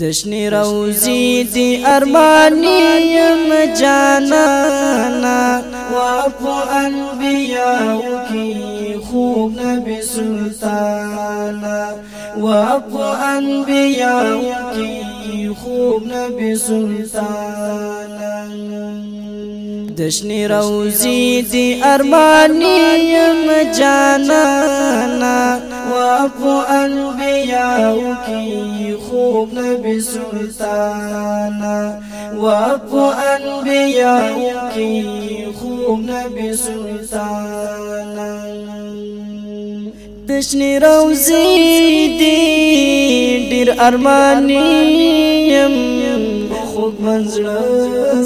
دشنی روزی دی ارمانی یم جانانا. وافو انبیاء کی خوب نبی سلطانا. وافو انبیاء کی خوب نبی سلطانا. دشنی روزی دی ارمانی یم جانانا وافو انبیاء کی خوب نبی سلطانا وافو انبیاء کی خوب نبی سلطانا دشنی روزی دی ډیر ارمانی یم خوب منزل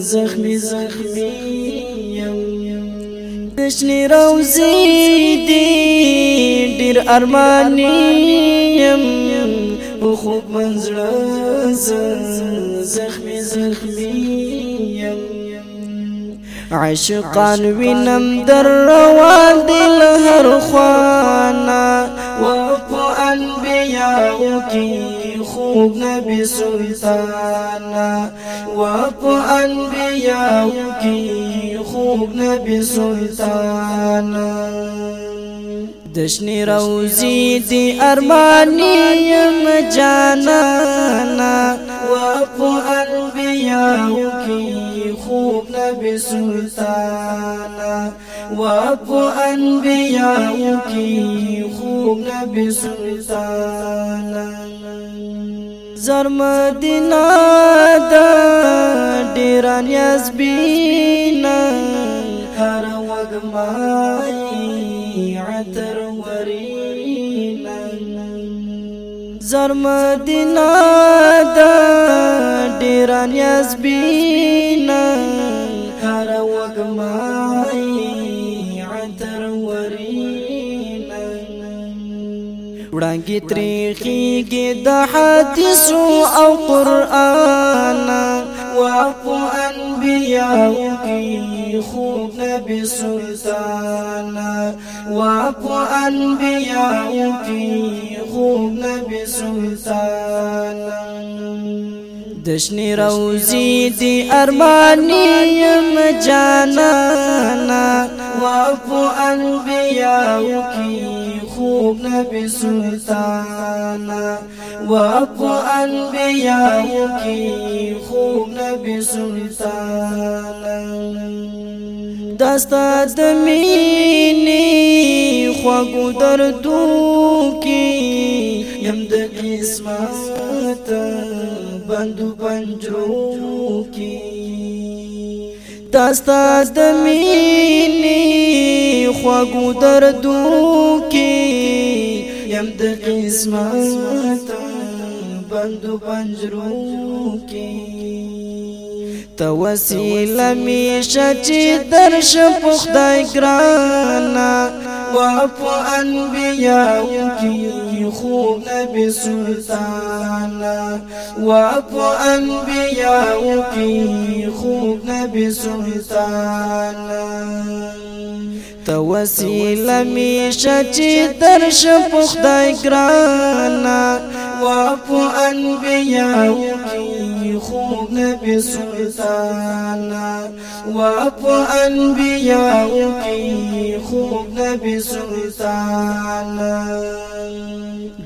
زخمی زخمی دشنی روزی دی ډیر ارمانی یم خوب منزل زخمی زخمی عشقان وینم در روان دل هر خوانا وفو انبیاء کی خوب نبی سلطانا وفو انبیاء کی خوب نبی سلطانا دشنی روزی دی ارمانی یم جانانا. وفو انبیاء کی خوب نبی سلطانا. وفو انبیاء کی خوب نبی سلطانا. زر مدینہ دا ډیران یاز وګمای عطر ورینا زر مدینہ دا ډیران یاز بینا هر وګمای عطر ورینا وړانګي تریخيږي د حدیث أو قران وعفو انبیاء کی خوب نبی سلطانا وعفو انبیاء دشنی روزی دی ارمانی یم جانانا وعفو انبیاء کی خوب نبی سلطانا وعفو انبیاء کی خوب نبی سلطانا دستا د مینې خوږو دردو کې یم د قسمت بندو پنجرو کې دستا د مینې خوږو دردو کې یم د قسمت بندو پنجرو کې ته وسیله می شچې درش په خدای ګرانا وعفو انبیاء کی خوب نبی سلطانا وعفو انبیاء کی خوب نبی سلطانا ته وسیله می شچې درش په خدای ګرانا وعفو انبیاء کی خوب نبی سلطانا؟ وعفو انبیاء کی خوب نبی سلطانا؟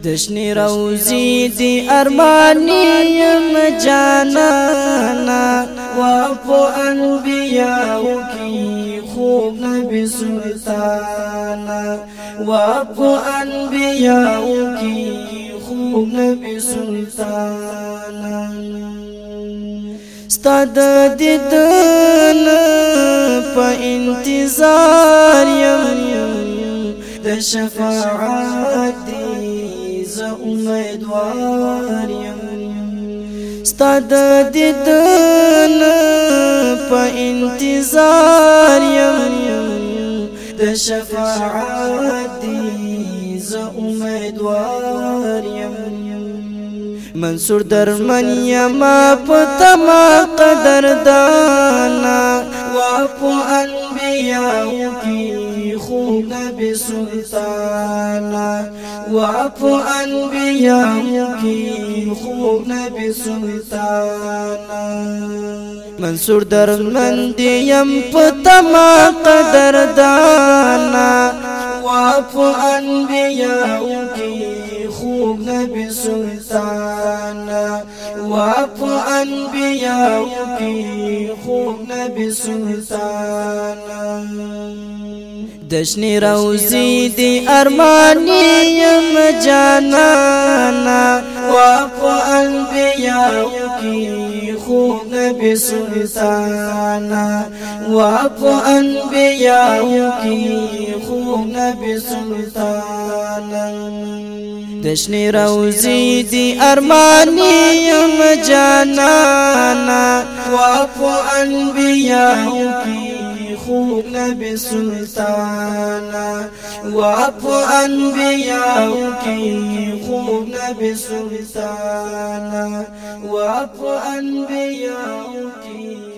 دشنی روزی دی ارمانی یم جانانا سلطانا وعفو انبیاء کی خوب نبی سلطانا ستاد دیدن په انتظار یم د شفاعت ز امیدوار یم ستاد دیدن په انتظار یم د شفاعت دی ز امیدوار یم. منصور درمن یما پتما قدر دانا وعفو انبیاء کی خوب نبی سلطانا وعفو انبیاء کی خوب نبی سلطانا منصور درمند یم پتما قدردانا واپ انبیاء کی خوب نبی سلطانا واپ انبیاء کی خوب دشنی روزی دی ارمانیم جانانا واقو انبیاء کی خون بی سلطانا واقو انبیاء کی خون بی سلطانا. دشنی روزی دی ارمانیم جانانا واقو انبیاء کی نبی سلطانا واپ انبیاء کی خوب نبی سلطانا واپ انبیاء کی